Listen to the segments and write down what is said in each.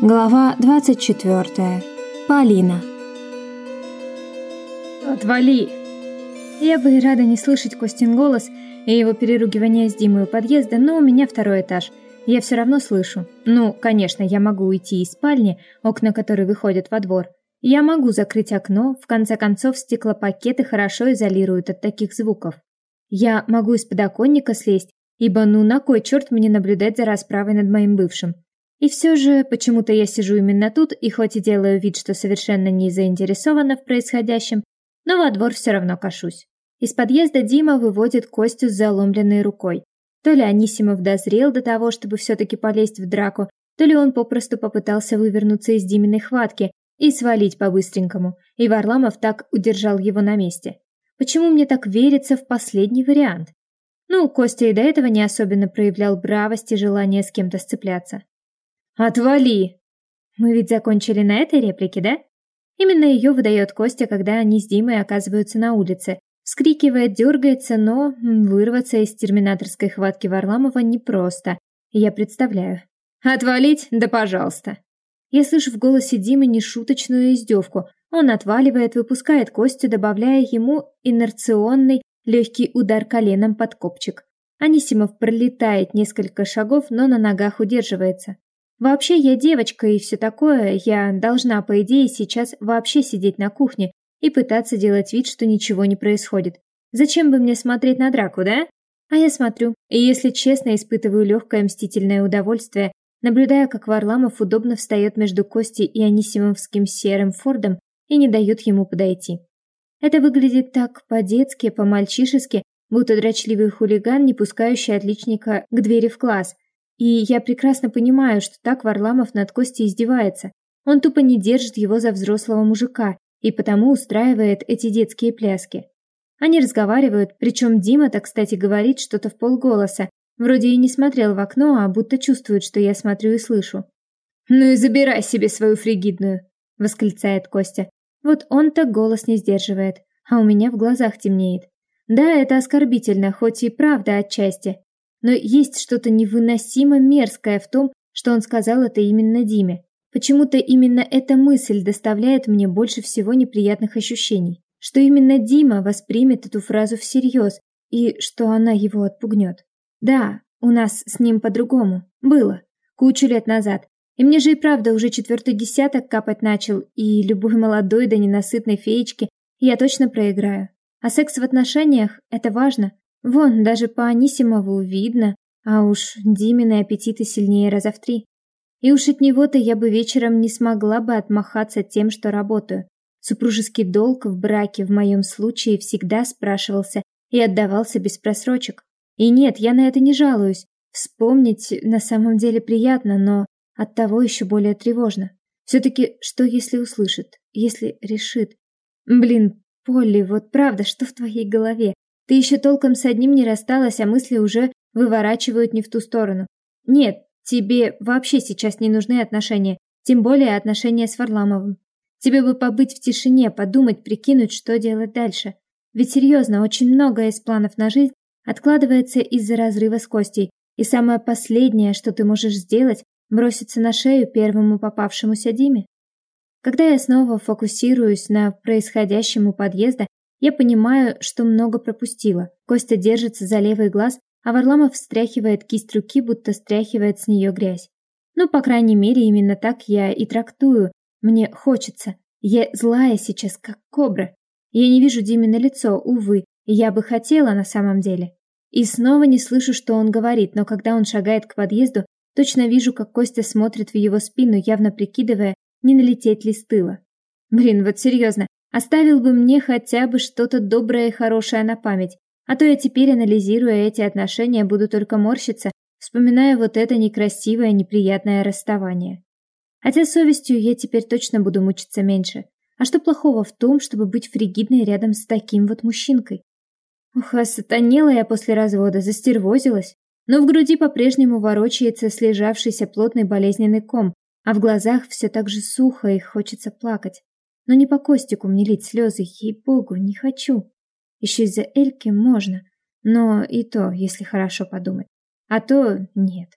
Глава 24. Полина. «Отвали!» Я бы и рада не слышать Костин голос и его переругивание с Димой у подъезда, но у меня второй этаж. Я все равно слышу. Ну, конечно, я могу уйти из спальни, окна которой выходят во двор. Я могу закрыть окно, в конце концов стеклопакеты хорошо изолируют от таких звуков. Я могу из подоконника слезть, ибо ну на кой черт мне наблюдать за расправой над моим бывшим? И все же, почему-то я сижу именно тут, и хоть и делаю вид, что совершенно не заинтересована в происходящем, но во двор все равно кашусь. Из подъезда Дима выводит Костю с заломленной рукой. То ли Анисимов дозрел до того, чтобы все-таки полезть в драку, то ли он попросту попытался вывернуться из Диминой хватки и свалить по-быстренькому, и Варламов так удержал его на месте. Почему мне так верится в последний вариант? Ну, Костя и до этого не особенно проявлял бравость и желание с кем-то сцепляться. «Отвали!» Мы ведь закончили на этой реплике, да? Именно ее выдает Костя, когда они с Димой оказываются на улице. Вскрикивает, дергается, но вырваться из терминаторской хватки Варламова непросто. Я представляю. «Отвалить? Да пожалуйста!» Я слышу в голосе Димы нешуточную издевку. Он отваливает, выпускает Костю, добавляя ему инерционный легкий удар коленом под копчик. Анисимов пролетает несколько шагов, но на ногах удерживается. Вообще я девочка и все такое, я должна, по идее, сейчас вообще сидеть на кухне и пытаться делать вид, что ничего не происходит. Зачем бы мне смотреть на драку, да? А я смотрю, и если честно, испытываю легкое мстительное удовольствие, наблюдая, как Варламов удобно встает между Костей и Анисимовским серым Фордом и не дает ему подойти. Это выглядит так по-детски, по-мальчишески, будто дрочливый хулиган, не пускающий отличника к двери в класс – и я прекрасно понимаю, что так Варламов над Костей издевается. Он тупо не держит его за взрослого мужика и потому устраивает эти детские пляски. Они разговаривают, причем Дима-то, кстати, говорит что-то в полголоса. Вроде и не смотрел в окно, а будто чувствует, что я смотрю и слышу. «Ну и забирай себе свою фригидную!» — восклицает Костя. Вот он-то голос не сдерживает, а у меня в глазах темнеет. Да, это оскорбительно, хоть и правда отчасти. Но есть что-то невыносимо мерзкое в том, что он сказал это именно Диме. Почему-то именно эта мысль доставляет мне больше всего неприятных ощущений. Что именно Дима воспримет эту фразу всерьез и что она его отпугнет. Да, у нас с ним по-другому. Было. Кучу лет назад. И мне же и правда уже четвертый десяток капать начал, и любой молодой да ненасытной феечке я точно проиграю. А секс в отношениях – это важно, Вон, даже по Анисимову видно, а уж Димины аппетиты сильнее раза в три. И уж от него-то я бы вечером не смогла бы отмахаться тем, что работаю. Супружеский долг в браке в моем случае всегда спрашивался и отдавался без просрочек. И нет, я на это не жалуюсь. Вспомнить на самом деле приятно, но оттого еще более тревожно. Все-таки, что если услышит, если решит? Блин, Полли, вот правда, что в твоей голове? Ты еще толком с одним не рассталась, а мысли уже выворачивают не в ту сторону. Нет, тебе вообще сейчас не нужны отношения, тем более отношения с Варламовым. Тебе бы побыть в тишине, подумать, прикинуть, что делать дальше. Ведь серьезно, очень многое из планов на жизнь откладывается из-за разрыва с Костей, и самое последнее, что ты можешь сделать, броситься на шею первому попавшемуся Диме. Когда я снова фокусируюсь на происходящем у подъезда, я понимаю, что много пропустила. Костя держится за левый глаз, а Варламов встряхивает кисть руки, будто стряхивает с нее грязь. Ну, по крайней мере, именно так я и трактую. Мне хочется. Я злая сейчас, как кобра. Я не вижу Диме на лицо, увы, я бы хотела на самом деле. И снова не слышу, что он говорит, но когда он шагает к подъезду, точно вижу, как Костя смотрит в его спину, явно прикидывая, не налететь ли с тыла. Блин, вот серьезно, Оставил бы мне хотя бы что-то доброе и хорошее на память, а то я теперь, анализируя эти отношения, буду только морщиться, вспоминая вот это некрасивое, неприятное расставание. Хотя совестью я теперь точно буду мучиться меньше. А что плохого в том, чтобы быть фригидной рядом с таким вот мужчинкой? Ух, а я после развода, застервозилась. Но в груди по-прежнему ворочается слежавшийся плотный болезненный ком, а в глазах все так же сухо и хочется плакать. Но не по Костику мне лить слезы, ей-богу, не хочу. Еще из-за Эльки можно, но и то, если хорошо подумать. А то нет.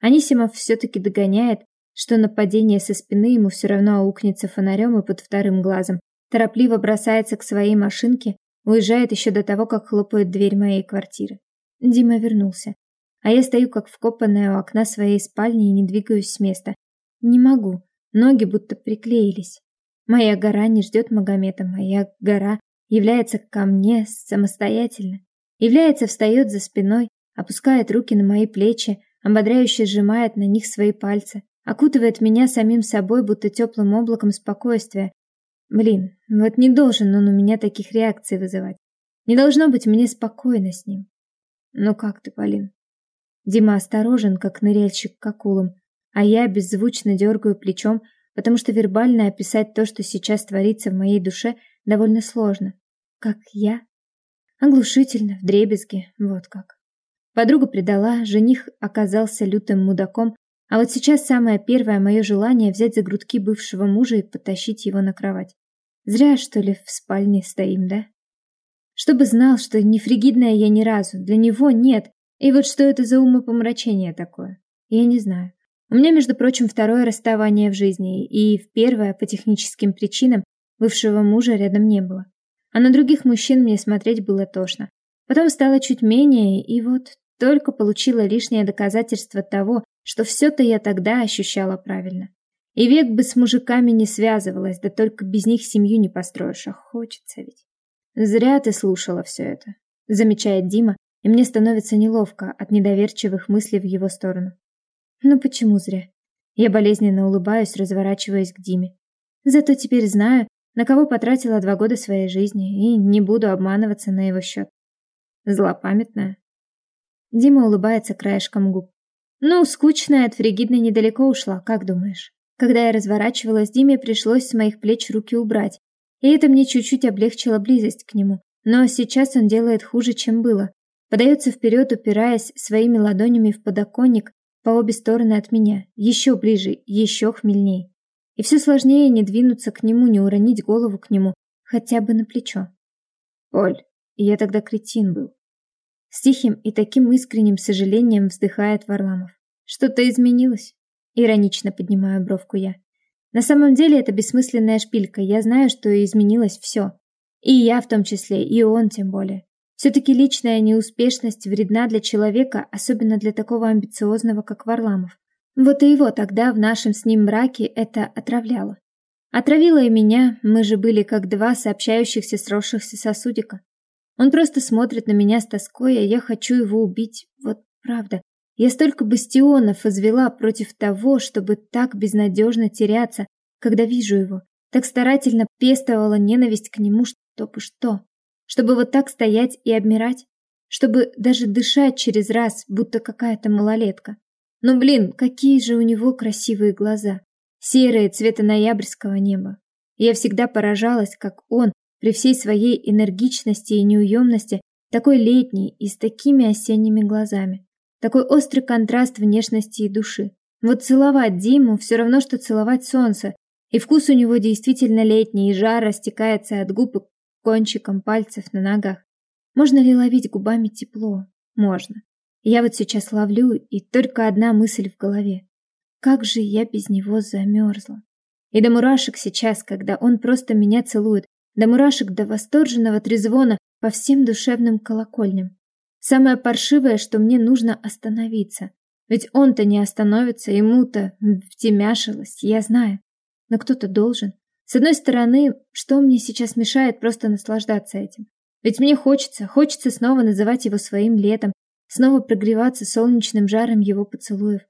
Анисимов все-таки догоняет, что нападение со спины ему все равно аукнется фонарем и под вторым глазом. Торопливо бросается к своей машинке, уезжает еще до того, как хлопает дверь моей квартиры. Дима вернулся. А я стою как вкопанная у окна своей спальни и не двигаюсь с места. Не могу. Ноги будто приклеились. Моя гора не ждет Магомета, моя гора является ко мне самостоятельно. Является, встает за спиной, опускает руки на мои плечи, ободряюще сжимает на них свои пальцы, окутывает меня самим собой, будто теплым облаком спокойствия. Блин, вот не должен он у меня таких реакций вызывать. Не должно быть мне спокойно с ним. Ну как ты, Полин? Дима осторожен, как ныряльщик к акулам, а я беззвучно дергаю плечом, потому что вербально описать то, что сейчас творится в моей душе, довольно сложно. Как я? Оглушительно, вдребезги, вот как. Подруга предала, жених оказался лютым мудаком, а вот сейчас самое первое мое желание взять за грудки бывшего мужа и потащить его на кровать. Зря, что ли, в спальне стоим, да? Чтобы знал, что не фригидная я ни разу, для него нет. И вот что это за умопомрачение такое? Я не знаю. У меня, между прочим, второе расставание в жизни, и в первое, по техническим причинам, бывшего мужа рядом не было. А на других мужчин мне смотреть было тошно. Потом стало чуть менее, и вот только получила лишнее доказательство того, что все-то я тогда ощущала правильно. И век бы с мужиками не связывалась, да только без них семью не построишь, а хочется ведь. Зря ты слушала все это, замечает Дима, и мне становится неловко от недоверчивых мыслей в его сторону. Ну почему зря? Я болезненно улыбаюсь, разворачиваясь к Диме. Зато теперь знаю, на кого потратила два года своей жизни, и не буду обманываться на его счет. Злопамятная. Дима улыбается краешком губ. Ну, скучная от фригидной недалеко ушла, как думаешь? Когда я разворачивалась, Диме пришлось с моих плеч руки убрать, и это мне чуть-чуть облегчило близость к нему. Но сейчас он делает хуже, чем было. Подается вперед, упираясь своими ладонями в подоконник, по обе стороны от меня, еще ближе, еще хмельней. И все сложнее не двинуться к нему, не уронить голову к нему, хотя бы на плечо. Оль, я тогда кретин был. С тихим и таким искренним сожалением вздыхает Варламов. Что-то изменилось? Иронично поднимаю бровку я. На самом деле это бессмысленная шпилька, я знаю, что изменилось все. И я в том числе, и он тем более. Все-таки личная неуспешность вредна для человека, особенно для такого амбициозного, как Варламов. Вот и его тогда в нашем с ним браке это отравляло. Отравило и меня, мы же были как два сообщающихся сросшихся сосудика. Он просто смотрит на меня с тоской, а я хочу его убить. Вот правда. Я столько бастионов возвела против того, чтобы так безнадежно теряться, когда вижу его. Так старательно пестовала ненависть к нему, чтобы что? Чтобы вот так стоять и обмирать? Чтобы даже дышать через раз, будто какая-то малолетка. Ну блин, какие же у него красивые глаза. Серые цвета ноябрьского неба. Я всегда поражалась, как он, при всей своей энергичности и неуемности, такой летний и с такими осенними глазами. Такой острый контраст внешности и души. Вот целовать Диму все равно, что целовать солнце. И вкус у него действительно летний, и жар растекается от губ кончиком пальцев на ногах. Можно ли ловить губами тепло? Можно. Я вот сейчас ловлю, и только одна мысль в голове. Как же я без него замерзла. И до мурашек сейчас, когда он просто меня целует, до мурашек до восторженного трезвона по всем душевным колокольням. Самое паршивое, что мне нужно остановиться. Ведь он-то не остановится, ему-то втемяшилось, я знаю. Но кто-то должен. С одной стороны, что мне сейчас мешает просто наслаждаться этим? Ведь мне хочется, хочется снова называть его своим летом, снова прогреваться солнечным жаром его поцелуев.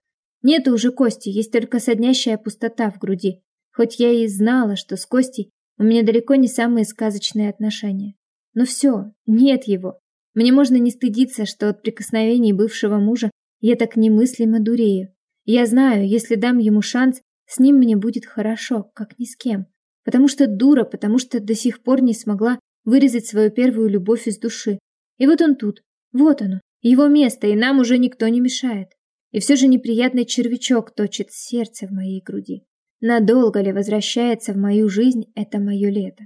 Нету уже Кости, есть только соднящая пустота в груди. Хоть я и знала, что с Костей у меня далеко не самые сказочные отношения. Но все, нет его. Мне можно не стыдиться, что от прикосновений бывшего мужа я так немыслимо дурею. Я знаю, если дам ему шанс, с ним мне будет хорошо, как ни с кем. Потому что дура, потому что до сих пор не смогла вырезать свою первую любовь из души. И вот он тут, вот оно, его место, и нам уже никто не мешает. И все же неприятный червячок точит сердце в моей груди. Надолго ли возвращается в мою жизнь это мое лето?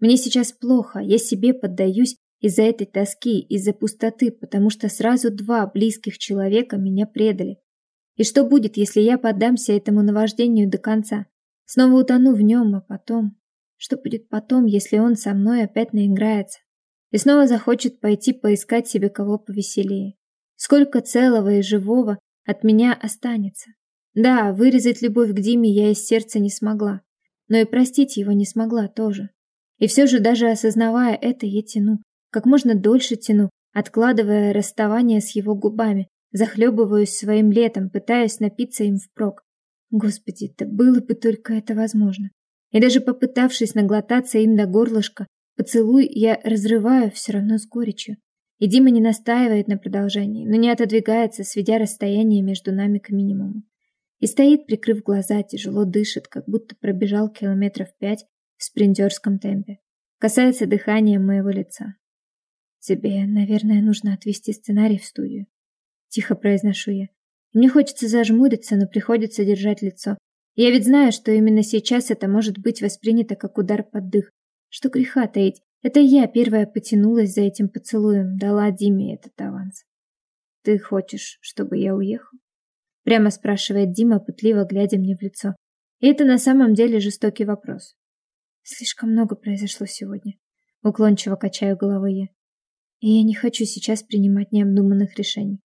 Мне сейчас плохо, я себе поддаюсь из-за этой тоски, из-за пустоты, потому что сразу два близких человека меня предали. И что будет, если я поддамся этому наваждению до конца? Снова утону в нем, а потом... Что будет потом, если он со мной опять наиграется? И снова захочет пойти поискать себе кого повеселее? Сколько целого и живого от меня останется? Да, вырезать любовь к Диме я из сердца не смогла, но и простить его не смогла тоже. И все же, даже осознавая это, я тяну, как можно дольше тяну, откладывая расставание с его губами, захлебываюсь своим летом, пытаясь напиться им впрок. Господи, да было бы только это возможно. И даже попытавшись наглотаться им до горлышка, поцелуй я разрываю все равно с горечью. И Дима не настаивает на продолжении, но не отодвигается, сведя расстояние между нами к минимуму. И стоит, прикрыв глаза, тяжело дышит, как будто пробежал километров пять в спринтерском темпе. Касается дыхания моего лица. Тебе, наверное, нужно отвести сценарий в студию. Тихо произношу я. Мне хочется зажмуриться, но приходится держать лицо. Я ведь знаю, что именно сейчас это может быть воспринято как удар под дых. Что греха таить, это я первая потянулась за этим поцелуем, дала Диме этот аванс. Ты хочешь, чтобы я уехал? Прямо спрашивает Дима, пытливо глядя мне в лицо. И это на самом деле жестокий вопрос. Слишком много произошло сегодня. Уклончиво качаю головой я. И я не хочу сейчас принимать необдуманных решений.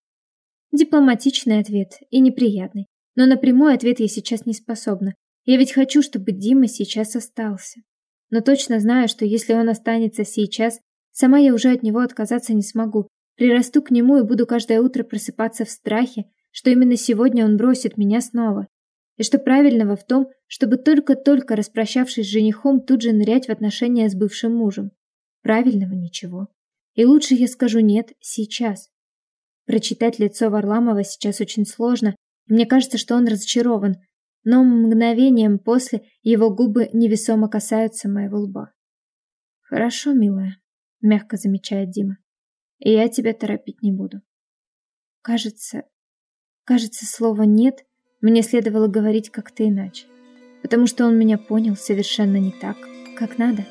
Дипломатичный ответ и неприятный. Но на прямой ответ я сейчас не способна. Я ведь хочу, чтобы Дима сейчас остался но точно знаю, что если он останется сейчас, сама я уже от него отказаться не смогу. Прирасту к нему и буду каждое утро просыпаться в страхе, что именно сегодня он бросит меня снова. И что правильного в том, чтобы только-только распрощавшись с женихом, тут же нырять в отношения с бывшим мужем. Правильного ничего. И лучше я скажу «нет» сейчас. Прочитать лицо Варламова сейчас очень сложно. Мне кажется, что он разочарован, но мгновением после его губы невесомо касаются моего лба. «Хорошо, милая», — мягко замечает Дима. «И я тебя торопить не буду». Кажется, кажется, слово «нет» мне следовало говорить как-то иначе, потому что он меня понял совершенно не так, как надо.